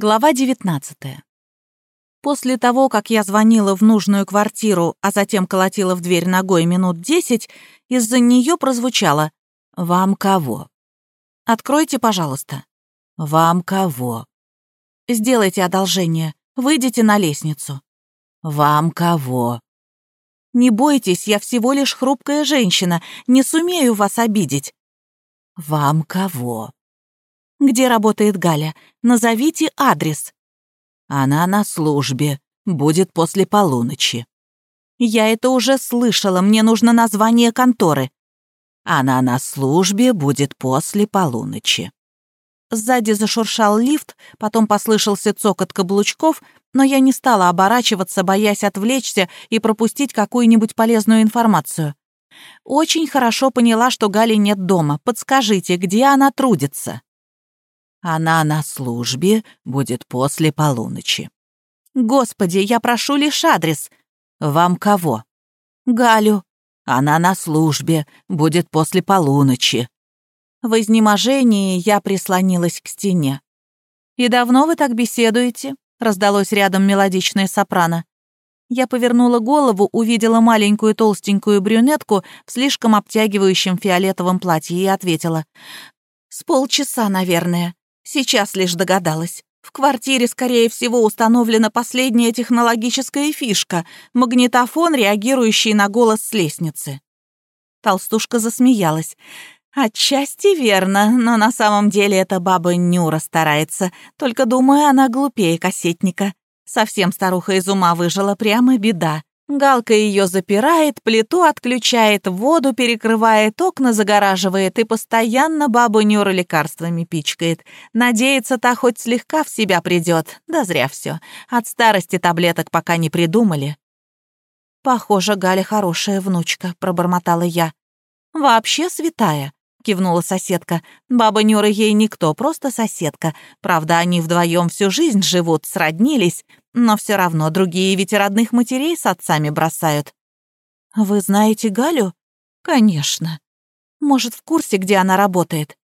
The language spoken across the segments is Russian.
Глава 19. После того, как я звонила в нужную квартиру, а затем колотила в дверь ногой минут десять, из-за нее прозвучало «Вам кого?» «Откройте, пожалуйста». «Вам кого?» «Сделайте одолжение. Выйдите на лестницу». «Вам кого?» «Не бойтесь, я всего лишь хрупкая женщина, не сумею вас обидеть». «Вам кого?» «Где работает Галя? Назовите адрес». «Она на службе. Будет после полуночи». «Я это уже слышала. Мне нужно название конторы». «Она на службе. Будет после полуночи». Сзади зашуршал лифт, потом послышался цокот каблучков, но я не стала оборачиваться, боясь отвлечься и пропустить какую-нибудь полезную информацию. Очень хорошо поняла, что Гали нет дома. Подскажите, где она трудится? Она на службе будет после полуночи. Господи, я прошу лишь адрес. Вам кого? Галю. Она на службе, будет после полуночи. В изнеможении я прислонилась к стене. «И давно вы так беседуете?» — раздалось рядом мелодичное сопрано. Я повернула голову, увидела маленькую толстенькую брюнетку в слишком обтягивающем фиолетовом платье и ответила. «С полчаса, наверное. Сейчас лишь догадалась. В квартире, скорее всего, установлена последняя технологическая фишка — магнитофон, реагирующий на голос с лестницы. Толстушка засмеялась. «Отчасти верно, но на самом деле эта баба Нюра старается, только, думаю, она глупее кассетника. Совсем старуха из ума выжила, прямо беда. Галка ее запирает, плиту отключает, воду перекрывает, окна загораживает и постоянно бабу Нюра лекарствами пичкает. Надеется, та хоть слегка в себя придет. Да зря все. От старости таблеток пока не придумали. «Похоже, Галя хорошая внучка», — пробормотала я. «Вообще святая», — кивнула соседка. «Баба Нюра ей никто, просто соседка. Правда, они вдвоем всю жизнь живут, сроднились. Но все равно другие ведь родных матерей с отцами бросают. Вы знаете Галю? Конечно. Может, в курсе, где она работает?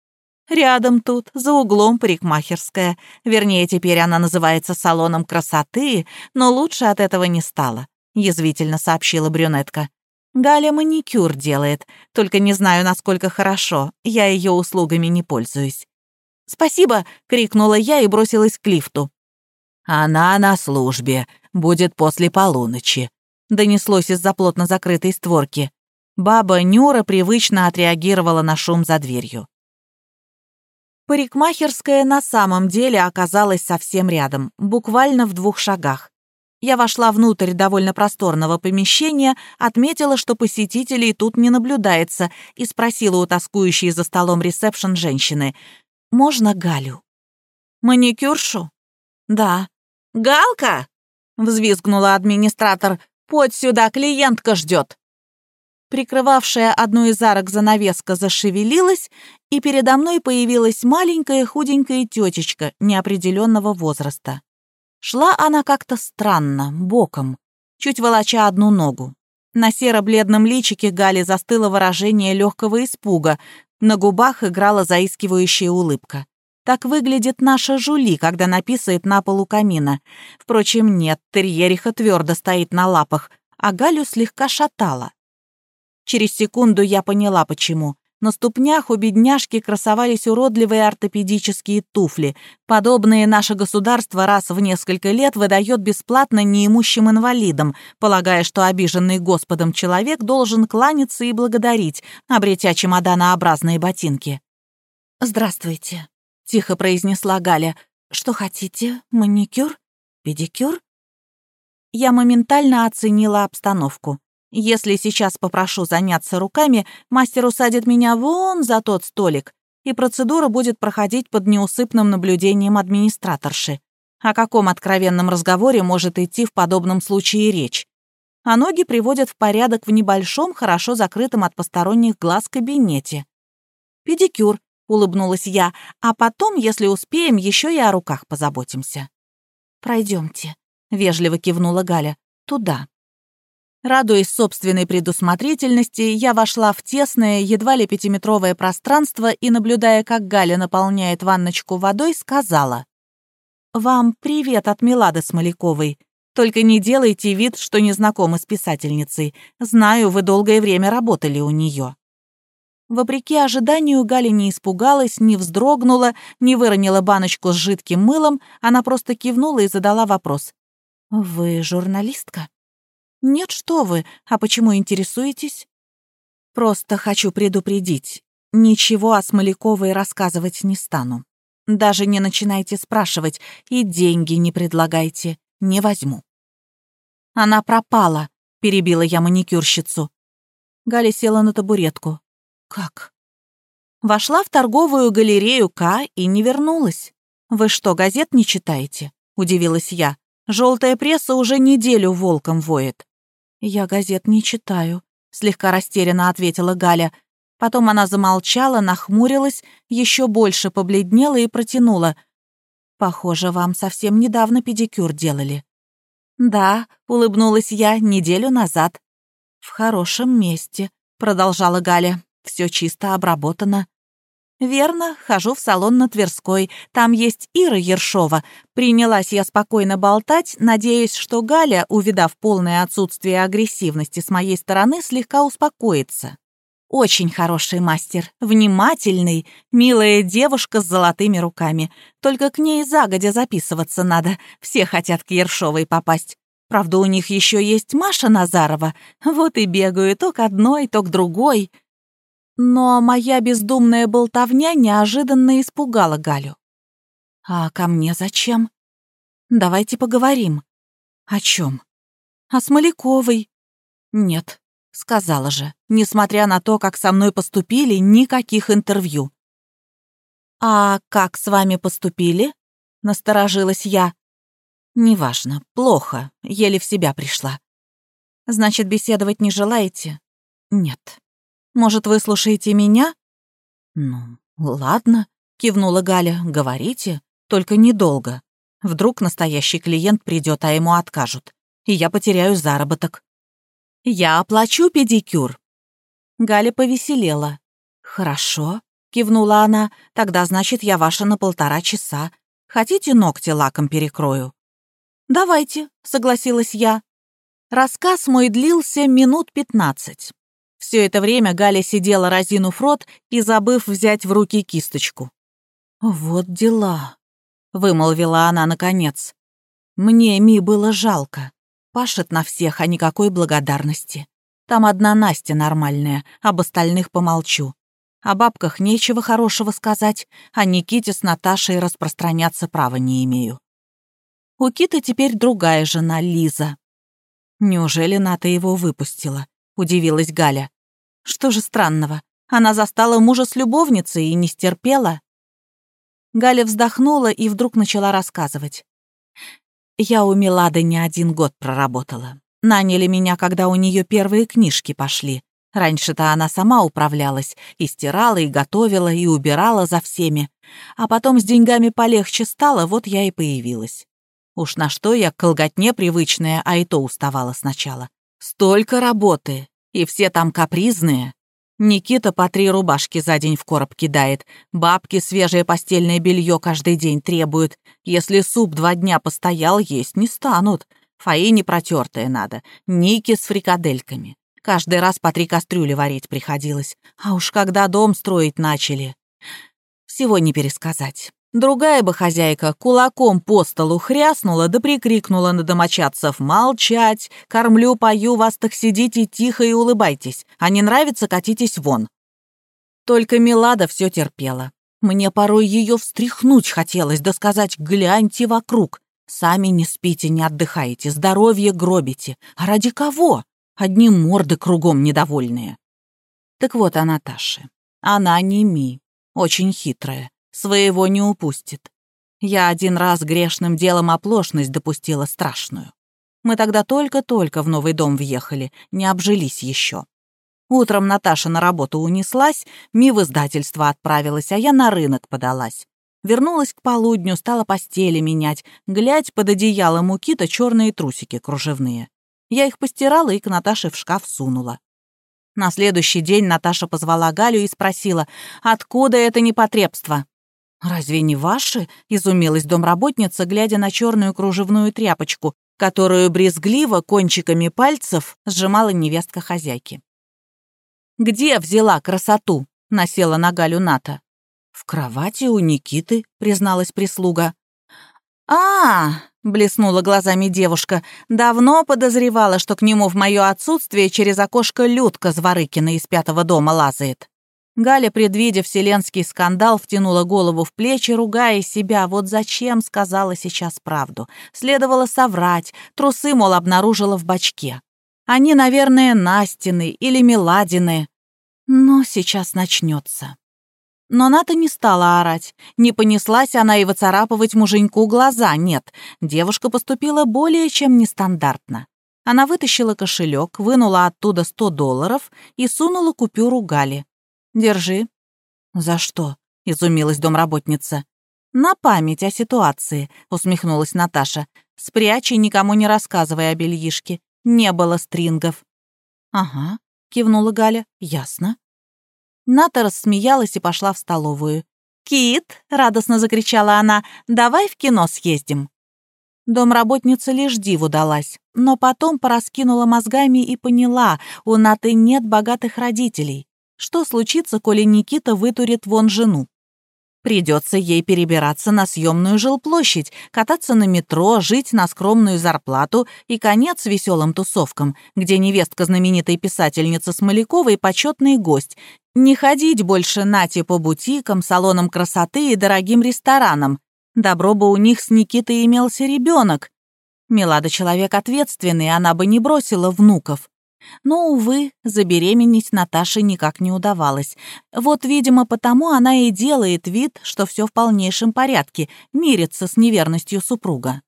Рядом тут, за углом парикмахерская. Вернее, теперь она называется салоном красоты, но лучше от этого не стало, язвительно сообщила брюнетка. Галя маникюр делает, только не знаю, насколько хорошо. Я ее услугами не пользуюсь. «Спасибо!» — крикнула я и бросилась к лифту. «Она на службе. Будет после полуночи», — донеслось из-за плотно закрытой створки. Баба Нюра привычно отреагировала на шум за дверью. Парикмахерская на самом деле оказалась совсем рядом, буквально в двух шагах. Я вошла внутрь довольно просторного помещения, отметила, что посетителей тут не наблюдается, и спросила у тоскующей за столом ресепшн женщины, «Можно Галю?» «Маникюршу?» «Да». «Галка!» — взвизгнула администратор. «Подь сюда, клиентка ждет!» Прикрывавшая одну из арок занавеска зашевелилась, и передо мной появилась маленькая худенькая тетечка неопределенного возраста. Шла она как-то странно, боком, чуть волоча одну ногу. На серо-бледном личике Гали застыло выражение легкого испуга, на губах играла заискивающая улыбка. Так выглядит наша Жули, когда написает на полу камина. Впрочем, нет, терьериха твердо стоит на лапах, а Галю слегка шатала. Через секунду я поняла, почему. На ступнях у бедняжки красовались уродливые ортопедические туфли. Подобные наше государство раз в несколько лет выдает бесплатно неимущим инвалидам, полагая, что обиженный Господом человек должен кланяться и благодарить, обретя чемоданообразные ботинки. «Здравствуйте», — тихо произнесла Галя. «Что хотите? Маникюр? Педикюр?» Я моментально оценила обстановку. Если сейчас попрошу заняться руками, мастер усадит меня вон за тот столик, и процедура будет проходить под неусыпным наблюдением администраторши. О каком откровенном разговоре может идти в подобном случае речь? А ноги приводят в порядок в небольшом, хорошо закрытом от посторонних глаз кабинете. Педикюр, — улыбнулась я, «а потом, если успеем, еще и о руках позаботимся». Пройдемте, вежливо кивнула Галя, — «туда». Радуясь собственной предусмотрительности, я вошла в тесное, едва ли пятиметровое пространство и, наблюдая, как Галя наполняет ванночку водой, сказала. «Вам привет от Милады Смоляковой. Только не делайте вид, что не знакомы с писательницей. Знаю, вы долгое время работали у нее». Вопреки ожиданию, Галя не испугалась, не вздрогнула, не выронила баночку с жидким мылом, она просто кивнула и задала вопрос. «Вы журналистка?» «Нет, что вы, а почему интересуетесь?» «Просто хочу предупредить. Ничего о Смоляковой рассказывать не стану. Даже не начинайте спрашивать и деньги не предлагайте, не возьму». «Она пропала», — перебила я маникюрщицу. Галя села на табуретку. «Как?» Вошла в торговую галерею К и не вернулась. «Вы что, газет не читаете?» — удивилась я. «Желтая пресса уже неделю волком воет». «Я газет не читаю», — слегка растерянно ответила Галя. Потом она замолчала, нахмурилась, еще больше побледнела и протянула. «Похоже, вам совсем недавно педикюр делали». «Да», — улыбнулась я, — «неделю назад». «В хорошем месте», — продолжала Галя. Все чисто обработано. «Верно, хожу в салон на Тверской. Там есть Ира Ершова. Принялась я спокойно болтать, надеясь, что Галя, увидав полное отсутствие агрессивности с моей стороны, слегка успокоится. Очень хороший мастер, внимательный, милая девушка с золотыми руками. Только к ней загодя записываться надо. Все хотят к Ершовой попасть. Правда, у них еще есть Маша Назарова. Вот и бегаю то к одной, то к другой. Но моя бездумная болтовня неожиданно испугала Галю. «А ко мне зачем? Давайте поговорим». «О чем? «О Смоляковой». «Нет», — сказала же, несмотря на то, как со мной поступили, никаких интервью. «А как с вами поступили?» — насторожилась я. «Неважно, плохо, еле в себя пришла». «Значит, беседовать не желаете?» «Нет». Может, вы слушаете меня?» «Ну, ладно», — кивнула Галя, — «говорите, только недолго. Вдруг настоящий клиент придет, а ему откажут, и я потеряю заработок». «Я оплачу педикюр». Галя повеселела. «Хорошо», — кивнула она, — «тогда, значит, я ваша на полтора часа. Хотите ногти лаком перекрою?» «Давайте», — согласилась я. Рассказ мой длился минут пятнадцать. Все это время Галя сидела, разинув рот и забыв взять в руки кисточку. «Вот дела», — вымолвила она наконец. «Мне Ми было жалко. Пашет на всех, а никакой благодарности. Там одна Настя нормальная, об остальных помолчу. О бабках нечего хорошего сказать, а Никите с Наташей распространяться права не имею. У Киты теперь другая жена, Лиза. Неужели Ната его выпустила? Удивилась Галя. Что же странного? Она застала мужа с любовницей и не стерпела. Галя вздохнула и вдруг начала рассказывать. «Я у Милады не один год проработала. Наняли меня, когда у нее первые книжки пошли. Раньше-то она сама управлялась, и стирала, и готовила, и убирала за всеми. А потом с деньгами полегче стало, вот я и появилась. Уж на что я колготне привычная, а и то уставала сначала. Столько работы, и все там капризные. Никита по три рубашки за день в короб кидает. Бабки свежее постельное белье каждый день требуют. Если суп два дня постоял, есть не станут. Фаине протертое надо. Ники с фрикадельками. Каждый раз по три кастрюли варить приходилось. А уж когда дом строить начали. Всего не пересказать. Другая бы хозяйка кулаком по столу хряснула да прикрикнула на домочадцев «Молчать! Кормлю, пою, вас так сидите тихо и улыбайтесь, а не нравится, катитесь вон!» Только Милада все терпела. Мне порой ее встряхнуть хотелось, да сказать «гляньте вокруг». Сами не спите, не отдыхаете, здоровье гробите. А ради кого? Одни морды кругом недовольные. Так вот она, Наташа. Она не Ми, очень хитрая своего не упустит. Я один раз грешным делом оплошность допустила страшную. Мы тогда только-только в новый дом въехали, не обжились еще. Утром Наташа на работу унеслась, Ми в издательство отправилась, а я на рынок подалась. Вернулась к полудню, стала постели менять, глядь под одеялом у кита черные трусики кружевные. Я их постирала и к Наташе в шкаф сунула. На следующий день Наташа позвала Галю и спросила, откуда это непотребство. «Разве не ваши?» — изумилась домработница, глядя на черную кружевную тряпочку, которую брезгливо кончиками пальцев сжимала невестка хозяйки. «Где взяла красоту?» — насела на Галю Ната. «В кровати у Никиты», — призналась прислуга. а, -а, -а блеснула глазами девушка. «Давно подозревала, что к нему в мое отсутствие через окошко Людка Зворыкина из пятого дома лазает». Галя, предвидя вселенский скандал, втянула голову в плечи, ругая себя. Вот зачем сказала сейчас правду. Следовало соврать. Трусы, мол, обнаружила в бачке. Они, наверное, Настины или Меладины. Но сейчас начнется. Но Ната не стала орать. Не понеслась она и выцарапывать муженьку глаза. Нет, девушка поступила более чем нестандартно. Она вытащила кошелек, вынула оттуда 100 долларов и сунула купюру Гали. «Держи». «За что?» — изумилась домработница. «На память о ситуации», — усмехнулась Наташа. «Спрячь и никому не рассказывай о бельишке. Не было стрингов». «Ага», — кивнула Галя. «Ясно». Ната рассмеялась и пошла в столовую. «Кит!» — радостно закричала она. «Давай в кино съездим». Домработница лишь диву далась, но потом пораскинула мозгами и поняла, у Наты нет богатых родителей. Что случится, коли Никита вытурит вон жену? Придется ей перебираться на съемную жилплощадь, кататься на метро, жить на скромную зарплату и конец веселым тусовкам, где невестка знаменитой писательницы Смоляковой почетный гость. Не ходить больше Нате по бутикам, салонам красоты и дорогим ресторанам. Добро бы у них с Никитой имелся ребенок. Милада человек ответственный, она бы не бросила внуков. Но, увы, забеременеть Наташе никак не удавалось. Вот, видимо, потому она и делает вид, что все в полнейшем порядке, мирится с неверностью супруга.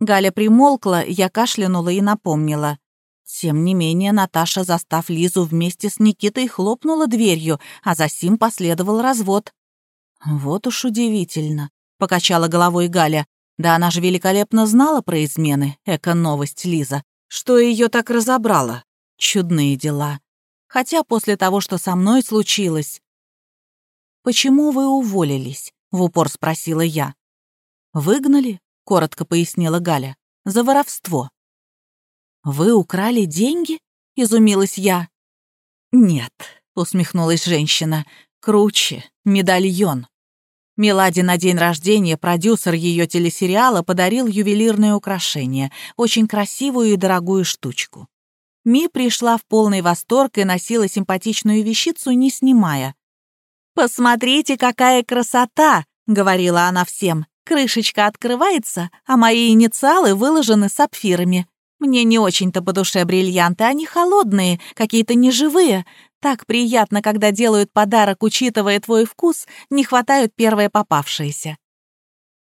Галя примолкла, я кашлянула и напомнила. Тем не менее, Наташа, застав Лизу вместе с Никитой, хлопнула дверью, а за сим последовал развод. «Вот уж удивительно», — покачала головой Галя. «Да она же великолепно знала про измены, эко-новость Лиза. Что ее так разобрало?» Чудные дела. Хотя после того, что со мной случилось... «Почему вы уволились?» — в упор спросила я. «Выгнали?» — коротко пояснила Галя. «За воровство». «Вы украли деньги?» — изумилась я. «Нет», — усмехнулась женщина. «Круче. Медальон». Меладе на день рождения продюсер ее телесериала подарил ювелирное украшение, очень красивую и дорогую штучку. Ми пришла в полный восторг и носила симпатичную вещицу, не снимая. «Посмотрите, какая красота!» — говорила она всем. «Крышечка открывается, а мои инициалы выложены сапфирами. Мне не очень-то по душе бриллианты, они холодные, какие-то неживые. Так приятно, когда делают подарок, учитывая твой вкус, не хватают первые попавшиеся».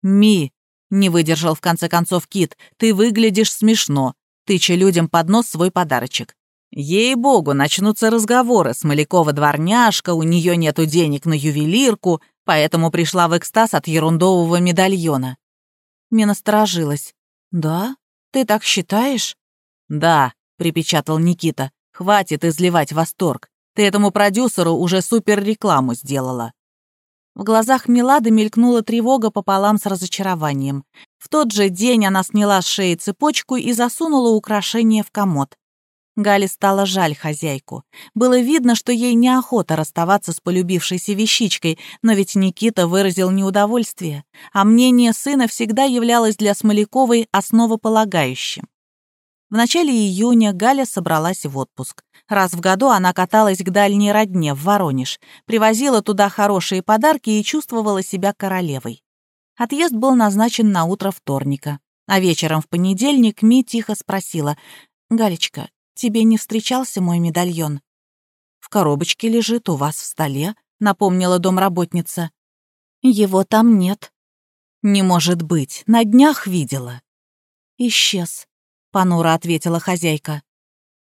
«Ми», — не выдержал в конце концов Кит, — «ты выглядишь смешно тыча людям под нос свой подарочек. Ей-богу, начнутся разговоры. Смолякова дворняжка, у нее нету денег на ювелирку, поэтому пришла в экстаз от ерундового медальона. Мне насторожилась. «Да? Ты так считаешь?» «Да», — припечатал Никита. «Хватит изливать восторг. Ты этому продюсеру уже супер-рекламу сделала». В глазах Милады мелькнула тревога пополам с разочарованием. В тот же день она сняла с шеи цепочку и засунула украшение в комод. Гале стало жаль хозяйку. Было видно, что ей неохота расставаться с полюбившейся вещичкой, но ведь Никита выразил неудовольствие, а мнение сына всегда являлось для Смоляковой основополагающим. В начале июня Галя собралась в отпуск. Раз в году она каталась к дальней родне, в Воронеж, привозила туда хорошие подарки и чувствовала себя королевой. Отъезд был назначен на утро вторника. А вечером в понедельник Ми тихо спросила, «Галечка, тебе не встречался мой медальон?» «В коробочке лежит у вас в столе», — напомнила домработница. «Его там нет». «Не может быть, на днях видела». «Исчез», — понуро ответила хозяйка.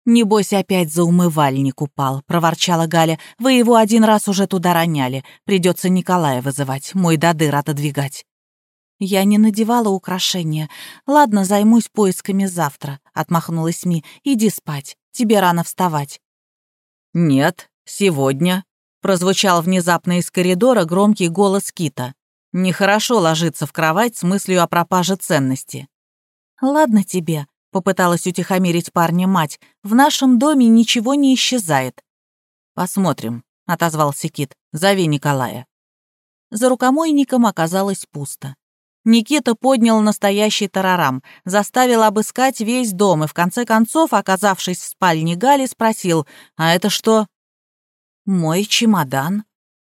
«Небось, опять за умывальник упал», — проворчала Галя. «Вы его один раз уже туда роняли. Придется Николая вызывать, мой додыр отодвигать». «Я не надевала украшения. Ладно, займусь поисками завтра», — отмахнулась Ми. «Иди спать. Тебе рано вставать». «Нет, сегодня», — прозвучал внезапно из коридора громкий голос Кита. Нехорошо ложиться в кровать с мыслью о пропаже ценности. «Ладно тебе», — попыталась утихомирить парня мать, «в нашем доме ничего не исчезает». «Посмотрим», — отозвался Кит, — «зови Николая». За рукомойником оказалось пусто. Никита поднял настоящий тарарам, заставил обыскать весь дом и, в конце концов, оказавшись в спальне Гали, спросил, «А это что?» «Мой чемодан.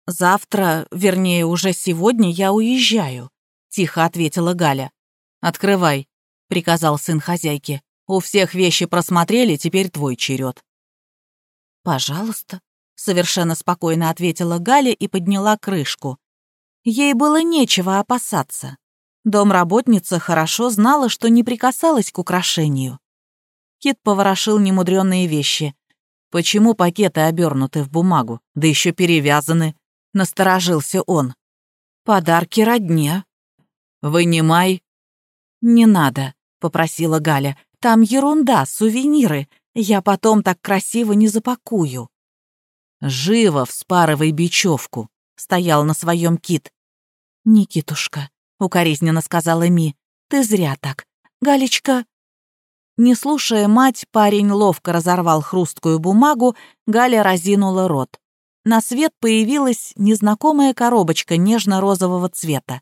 Завтра, вернее, уже сегодня я уезжаю», — тихо ответила Галя. «Открывай», — приказал сын хозяйки. «У всех вещи просмотрели, теперь твой черед». «Пожалуйста», — совершенно спокойно ответила Галя и подняла крышку. Ей было нечего опасаться. Домработница хорошо знала, что не прикасалась к украшению. Кит поворошил немудренные вещи. «Почему пакеты обернуты в бумагу, да еще перевязаны?» — насторожился он. «Подарки родне». «Вынимай». «Не надо», — попросила Галя. «Там ерунда, сувениры. Я потом так красиво не запакую». «Живо вспарывай бечевку», — стоял на своем кит. «Никитушка», — укоризненно сказала Ми, — «ты зря так. Галечка...» Не слушая мать, парень ловко разорвал хрусткую бумагу, Галя разинула рот. На свет появилась незнакомая коробочка нежно-розового цвета.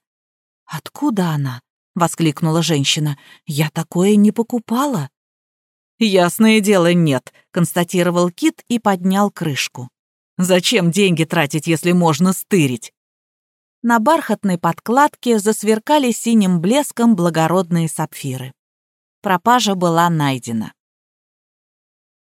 «Откуда она?» — воскликнула женщина. «Я такое не покупала». «Ясное дело, нет», — констатировал Кит и поднял крышку. «Зачем деньги тратить, если можно стырить?» На бархатной подкладке засверкали синим блеском благородные сапфиры. Пропажа была найдена.